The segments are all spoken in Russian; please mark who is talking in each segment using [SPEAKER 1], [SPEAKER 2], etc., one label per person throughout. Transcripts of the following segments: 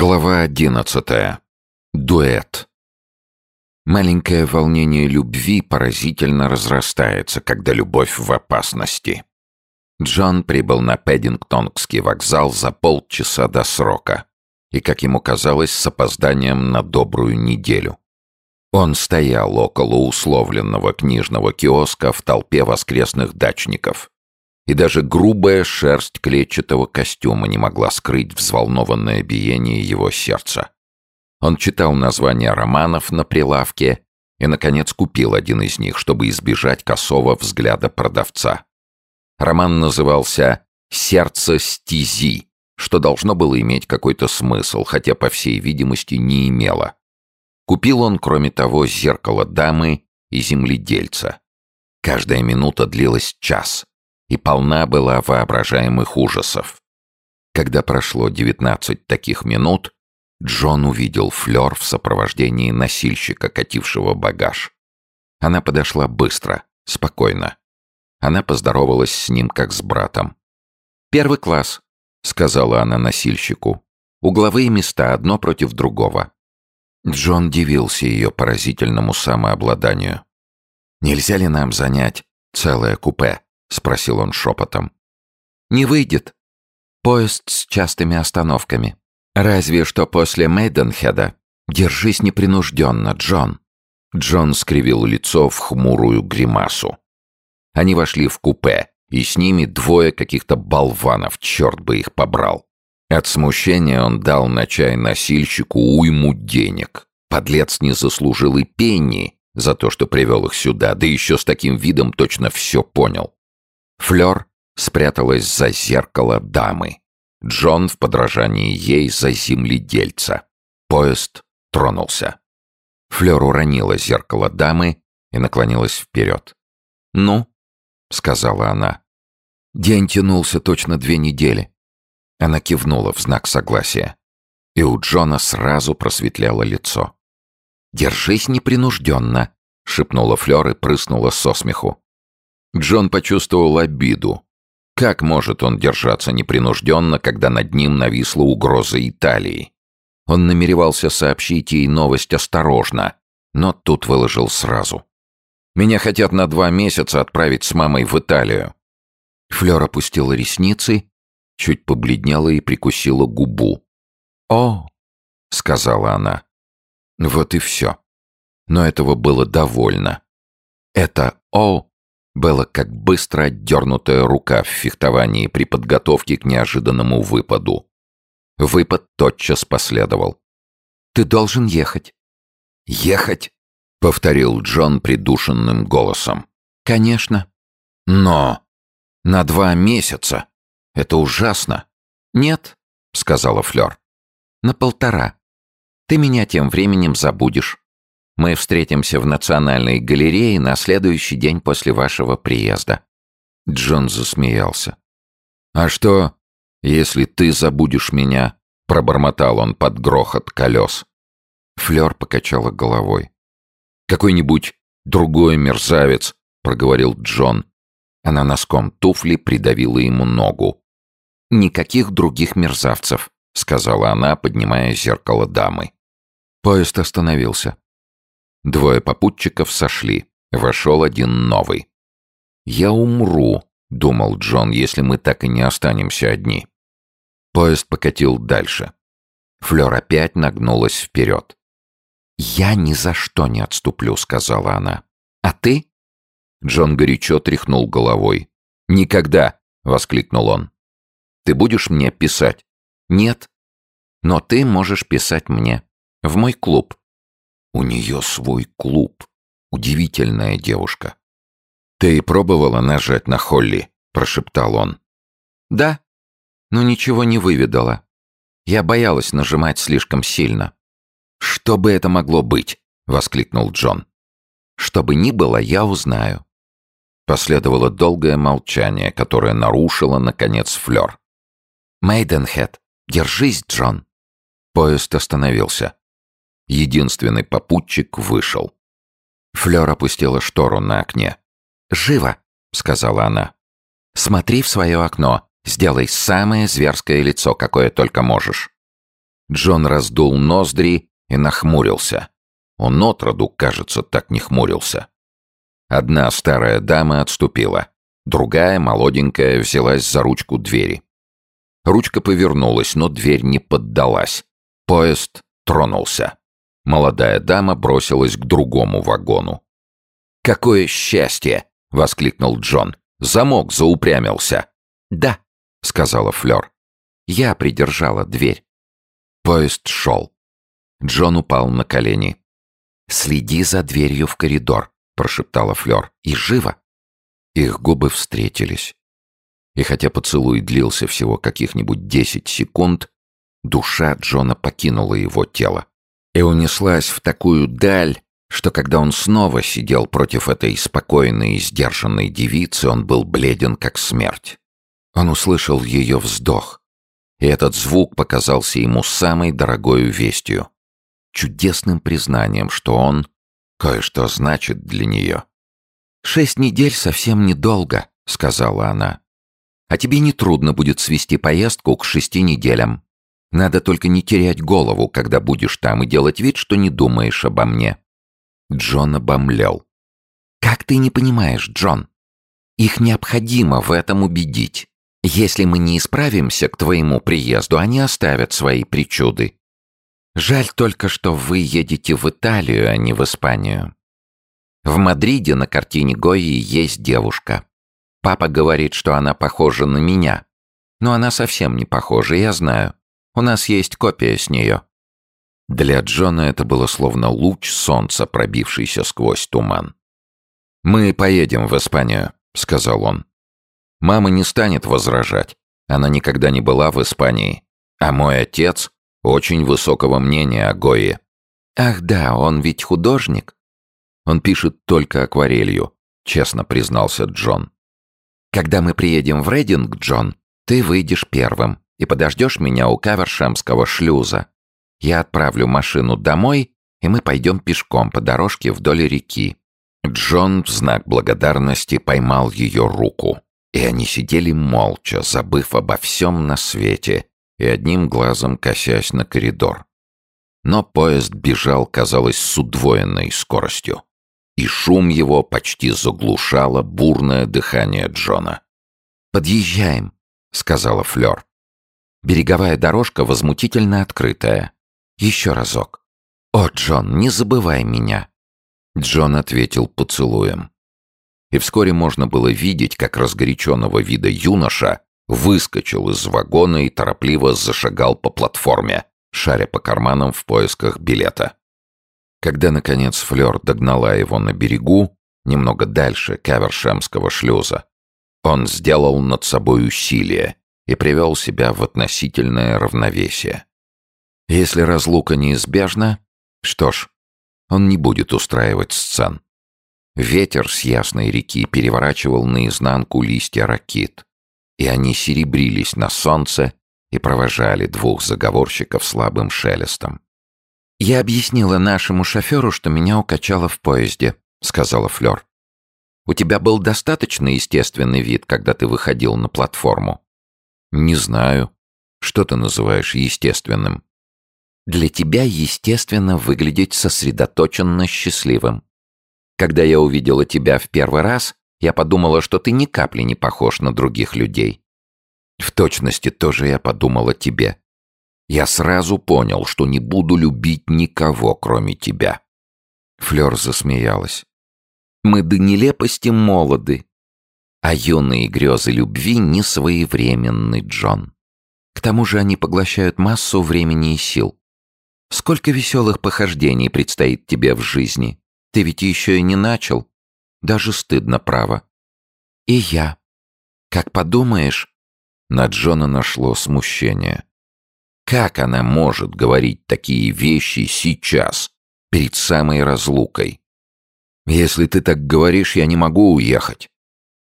[SPEAKER 1] Глава одиннадцатая. Дуэт. Маленькое волнение любви поразительно разрастается, когда любовь в опасности. Джон прибыл на Пэддингтонгский вокзал за полчаса до срока и, как ему казалось, с опозданием на добрую неделю. Он стоял около условленного книжного киоска в толпе воскресных дачников и даже грубая шерсть клетчатого костюма не могла скрыть взволнованное биение его сердца. Он читал названия романов на прилавке и, наконец, купил один из них, чтобы избежать косого взгляда продавца. Роман назывался «Сердце стези», что должно было иметь какой-то смысл, хотя, по всей видимости, не имело. Купил он, кроме того, «Зеркало дамы» и «Земледельца». Каждая минута длилась час и полна была воображаемых ужасов. Когда прошло девятнадцать таких минут, Джон увидел Флёр в сопровождении носильщика, катившего багаж. Она подошла быстро, спокойно. Она поздоровалась с ним, как с братом. «Первый класс», — сказала она носильщику. «Угловые места одно против другого». Джон дивился ее поразительному самообладанию. «Нельзя ли нам занять целое купе?» — спросил он шепотом. «Не выйдет. Поезд с частыми остановками. Разве что после Мейденхеда. Держись непринужденно, Джон». Джон скривил лицо в хмурую гримасу. Они вошли в купе, и с ними двое каких-то болванов, черт бы их побрал. От смущения он дал на чай носильщику уйму денег. Подлец не заслужил и пенни за то, что привел их сюда, да еще с таким видом точно все понял. Флёр спряталась за зеркало дамы. Джон в подражании ей за земледельца. Поезд тронулся. Флёр уронила зеркало дамы и наклонилась вперед. «Ну?» — сказала она. День тянулся точно две недели. Она кивнула в знак согласия. И у Джона сразу просветляло лицо. «Держись непринужденно», — шепнула Флёр и прыснула со смеху. Джон почувствовал обиду. Как может он держаться непринужденно, когда над ним нависла угроза Италии? Он намеревался сообщить ей новость осторожно, но тут выложил сразу. «Меня хотят на два месяца отправить с мамой в Италию». Флёр опустила ресницы, чуть побледнела и прикусила губу. «О!» — сказала она. Вот и все. Но этого было довольно. Это «о» было как быстро отдернутая рука в фехтовании при подготовке к неожиданному выпаду. Выпад тотчас последовал. «Ты должен ехать». «Ехать?» — повторил Джон придушенным голосом. «Конечно». «Но...» «На два месяца. Это ужасно». «Нет», — сказала Флёр. «На полтора. Ты меня тем временем забудешь. Мы встретимся в Национальной галерее на следующий день после вашего приезда». Джон засмеялся. «А что, если ты забудешь меня?» — пробормотал он под грохот колес. Флёр покачала головой. «Какой-нибудь другой мерзавец», — проговорил Джон. Она носком туфли придавила ему ногу. «Никаких других мерзавцев», — сказала она, поднимая зеркало дамы. Поезд остановился. Двое попутчиков сошли. Вошел один новый. «Я умру», — думал Джон, — «если мы так и не останемся одни». Поезд покатил дальше. Флёр опять нагнулась вперед. «Я ни за что не отступлю», — сказала она. «А ты?» Джон горячо тряхнул головой. «Никогда!» — воскликнул он. «Ты будешь мне писать?» «Нет. Но ты можешь писать мне. В мой клуб. У нее свой клуб. Удивительная девушка. «Ты пробовала нажать на Холли?» – прошептал он. «Да, но ничего не выведала. Я боялась нажимать слишком сильно». «Что бы это могло быть?» – воскликнул Джон. «Что бы ни было, я узнаю». Последовало долгое молчание, которое нарушило, наконец, Флёр. «Мейденхед, держись, Джон!» Поезд остановился. Единственный попутчик вышел. Флёр опустила штору на окне. «Живо!» — сказала она. «Смотри в свое окно. Сделай самое зверское лицо, какое только можешь». Джон раздул ноздри и нахмурился. Он отроду, кажется, так не хмурился. Одна старая дама отступила. Другая, молоденькая, взялась за ручку двери. Ручка повернулась, но дверь не поддалась. Поезд тронулся. Молодая дама бросилась к другому вагону. «Какое счастье!» — воскликнул Джон. «Замок заупрямился». «Да», — сказала Флёр. «Я придержала дверь». Поезд шел. Джон упал на колени. «Следи за дверью в коридор», — прошептала Флёр. «И живо!» Их губы встретились. И хотя поцелуй длился всего каких-нибудь десять секунд, душа Джона покинула его тело и унеслась в такую даль, что когда он снова сидел против этой спокойной и сдержанной девицы, он был бледен как смерть. Он услышал ее вздох, и этот звук показался ему самой дорогой вестью, чудесным признанием, что он кое-что значит для нее. «Шесть недель совсем недолго», — сказала она. «А тебе не трудно будет свести поездку к шести неделям. Надо только не терять голову, когда будешь там, и делать вид, что не думаешь обо мне». Джон обомлел. «Как ты не понимаешь, Джон? Их необходимо в этом убедить. Если мы не исправимся к твоему приезду, они оставят свои причуды. Жаль только, что вы едете в Италию, а не в Испанию. В Мадриде на картине Гои есть девушка. Папа говорит, что она похожа на меня. Но она совсем не похожа, я знаю. У нас есть копия с нее. Для Джона это было словно луч солнца, пробившийся сквозь туман. «Мы поедем в Испанию», — сказал он. «Мама не станет возражать. Она никогда не была в Испании. А мой отец очень высокого мнения о Гое». «Ах да, он ведь художник». «Он пишет только акварелью», — честно признался Джон. «Когда мы приедем в Рейдинг, Джон, ты выйдешь первым и подождешь меня у Кавершемского шлюза. Я отправлю машину домой, и мы пойдем пешком по дорожке вдоль реки». Джон в знак благодарности поймал ее руку, и они сидели молча, забыв обо всем на свете и одним глазом косясь на коридор. Но поезд бежал, казалось, с удвоенной скоростью, и шум его почти заглушало бурное дыхание Джона. «Подъезжаем», — сказала Флёр. «Береговая дорожка возмутительно открытая. Еще разок. О, Джон, не забывай меня!» Джон ответил поцелуем. И вскоре можно было видеть, как разгоряченного вида юноша выскочил из вагона и торопливо зашагал по платформе, шаря по карманам в поисках билета. Когда, наконец, Флёр догнала его на берегу, немного дальше Кавершемского шлюза, он сделал над собой усилие и привел себя в относительное равновесие. Если разлука неизбежна, что ж, он не будет устраивать сцен. Ветер с ясной реки переворачивал наизнанку листья ракит, и они серебрились на солнце и провожали двух заговорщиков слабым шелестом. «Я объяснила нашему шоферу, что меня укачало в поезде», — сказала Флёр. «У тебя был достаточно естественный вид, когда ты выходил на платформу?» «Не знаю. Что ты называешь естественным?» Для тебя, естественно, выглядеть сосредоточенно счастливым. Когда я увидела тебя в первый раз, я подумала, что ты ни капли не похож на других людей. В точности тоже я подумала тебе. Я сразу понял, что не буду любить никого, кроме тебя. Флёр засмеялась. Мы до нелепости молоды, а юные грезы любви не своевременны, Джон. К тому же они поглощают массу времени и сил. Сколько веселых похождений предстоит тебе в жизни. Ты ведь еще и не начал. Даже стыдно, право. И я. Как подумаешь...» На Джона нашло смущение. Как она может говорить такие вещи сейчас, перед самой разлукой? Если ты так говоришь, я не могу уехать.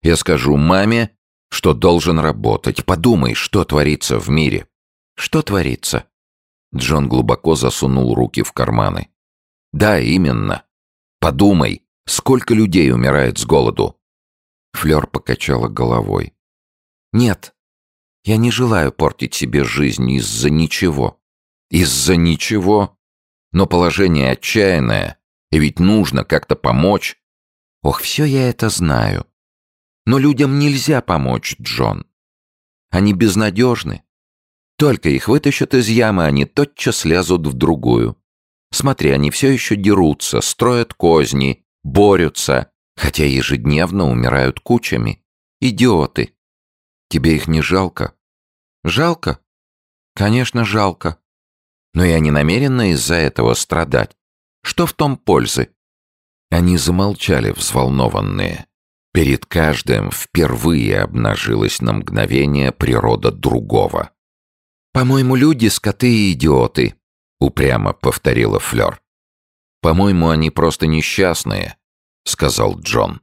[SPEAKER 1] Я скажу маме, что должен работать. Подумай, что творится в мире. Что творится? Джон глубоко засунул руки в карманы. «Да, именно. Подумай, сколько людей умирает с голоду?» Флёр покачала головой. «Нет, я не желаю портить себе жизнь из-за ничего. Из-за ничего? Но положение отчаянное, и ведь нужно как-то помочь. Ох, все я это знаю. Но людям нельзя помочь, Джон. Они безнадежны. Только их вытащат из ямы, они тотчас лезут в другую. Смотри, они все еще дерутся, строят козни, борются, хотя ежедневно умирают кучами. Идиоты. Тебе их не жалко? Жалко? Конечно, жалко. Но я не намерена из-за этого страдать. Что в том пользы? Они замолчали, взволнованные. Перед каждым впервые обнажилась на мгновение природа другого. «По-моему, люди — скоты и идиоты», — упрямо повторила Флёр. «По-моему, они просто несчастные», — сказал Джон.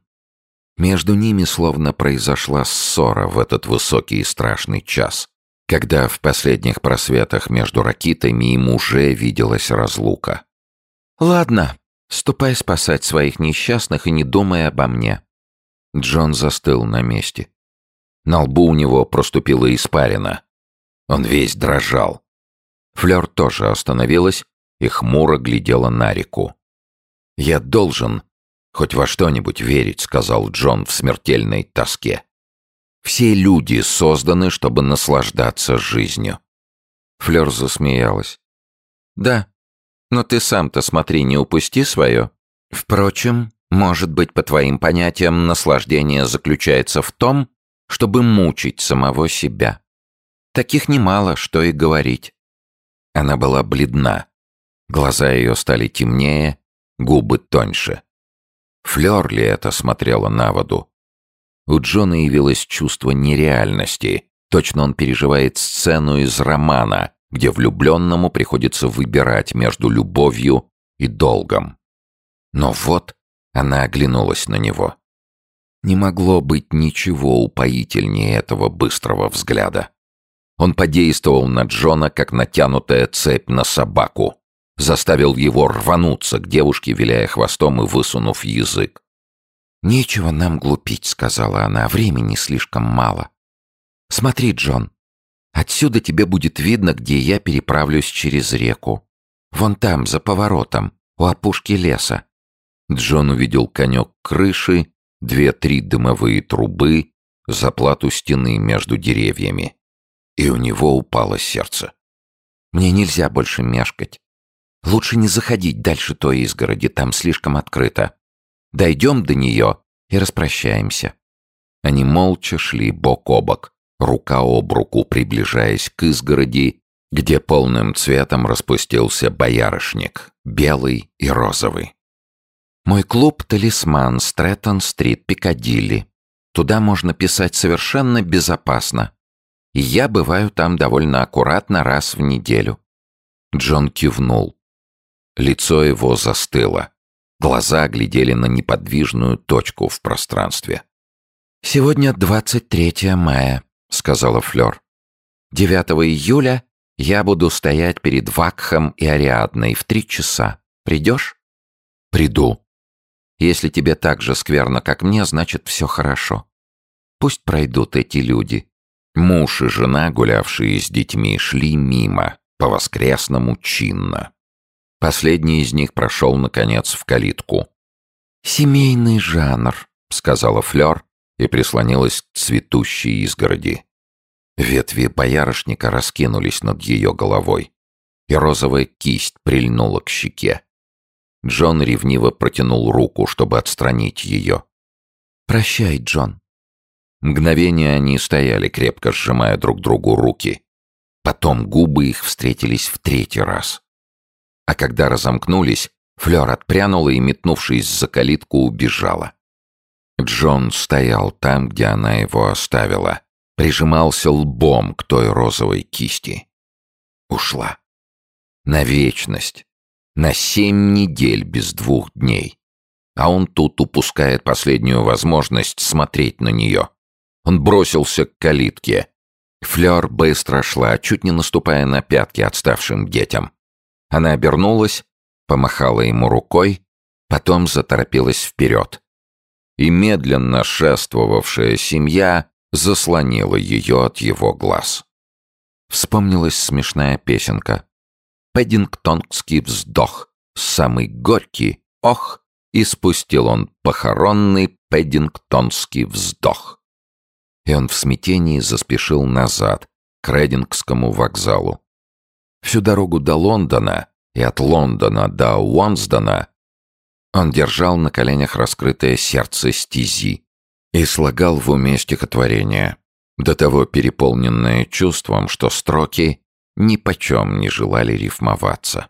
[SPEAKER 1] Между ними словно произошла ссора в этот высокий и страшный час, когда в последних просветах между ракитами им уже виделась разлука. «Ладно, ступай спасать своих несчастных и не думай обо мне». Джон застыл на месте. На лбу у него проступила испарина. Он весь дрожал. Флёр тоже остановилась и хмуро глядела на реку. «Я должен хоть во что-нибудь верить», — сказал Джон в смертельной тоске. «Все люди созданы, чтобы наслаждаться жизнью». Флёр засмеялась. «Да, но ты сам-то смотри, не упусти свое. Впрочем, может быть, по твоим понятиям, наслаждение заключается в том, чтобы мучить самого себя. Таких немало, что и говорить». Она была бледна. Глаза ее стали темнее, губы тоньше. Флёр ли это смотрела на воду? У Джона явилось чувство нереальности. Точно он переживает сцену из романа, где влюбленному приходится выбирать между любовью и долгом. Но вот она оглянулась на него. Не могло быть ничего упоительнее этого быстрого взгляда. Он подействовал на Джона, как натянутая цепь на собаку заставил его рвануться к девушке, виляя хвостом и высунув язык. «Нечего нам глупить», — сказала она, — «времени слишком мало. Смотри, Джон, отсюда тебе будет видно, где я переправлюсь через реку. Вон там, за поворотом, у опушки леса». Джон увидел конек крыши, две-три дымовые трубы, заплату стены между деревьями. И у него упало сердце. «Мне нельзя больше мешкать. Лучше не заходить дальше той изгороди, там слишком открыто. Дойдем до нее и распрощаемся». Они молча шли бок о бок, рука об руку, приближаясь к изгороди, где полным цветом распустился боярышник, белый и розовый. «Мой клуб — талисман, Стрэттон-стрит, Пикадилли. Туда можно писать совершенно безопасно. И я бываю там довольно аккуратно раз в неделю». Джон кивнул. Лицо его застыло. Глаза глядели на неподвижную точку в пространстве. «Сегодня 23 мая», — сказала Флёр. «9 июля я буду стоять перед Вакхом и Ариадной в три часа. Придешь?» «Приду». «Если тебе так же скверно, как мне, значит, все хорошо. Пусть пройдут эти люди». Муж и жена, гулявшие с детьми, шли мимо, по-воскресному чинно. Последний из них прошел, наконец, в калитку. «Семейный жанр», — сказала Флёр и прислонилась к цветущей изгороди. Ветви боярышника раскинулись над ее головой, и розовая кисть прильнула к щеке. Джон ревниво протянул руку, чтобы отстранить ее. «Прощай, Джон». Мгновение они стояли, крепко сжимая друг другу руки. Потом губы их встретились в третий раз. А когда разомкнулись, Флёр отпрянула и, метнувшись за калитку, убежала. Джон стоял там, где она его оставила, прижимался лбом к той розовой кисти. Ушла. На вечность. На семь недель без двух дней. А он тут упускает последнюю возможность смотреть на нее. Он бросился к калитке. Флёр быстро шла, чуть не наступая на пятки отставшим детям. Она обернулась, помахала ему рукой, потом заторопилась вперед. И медленно шествовавшая семья заслонила ее от его глаз. Вспомнилась смешная песенка. Пэддингтонский вздох, самый горький «ох», и спустил он похоронный Пэддингтонский вздох. И он в смятении заспешил назад, к Редингскому вокзалу. Всю дорогу до Лондона и от Лондона до Уонсдона он держал на коленях раскрытое сердце стези и слагал в уме стихотворение, до того переполненное чувством, что строки ни почем не желали рифмоваться.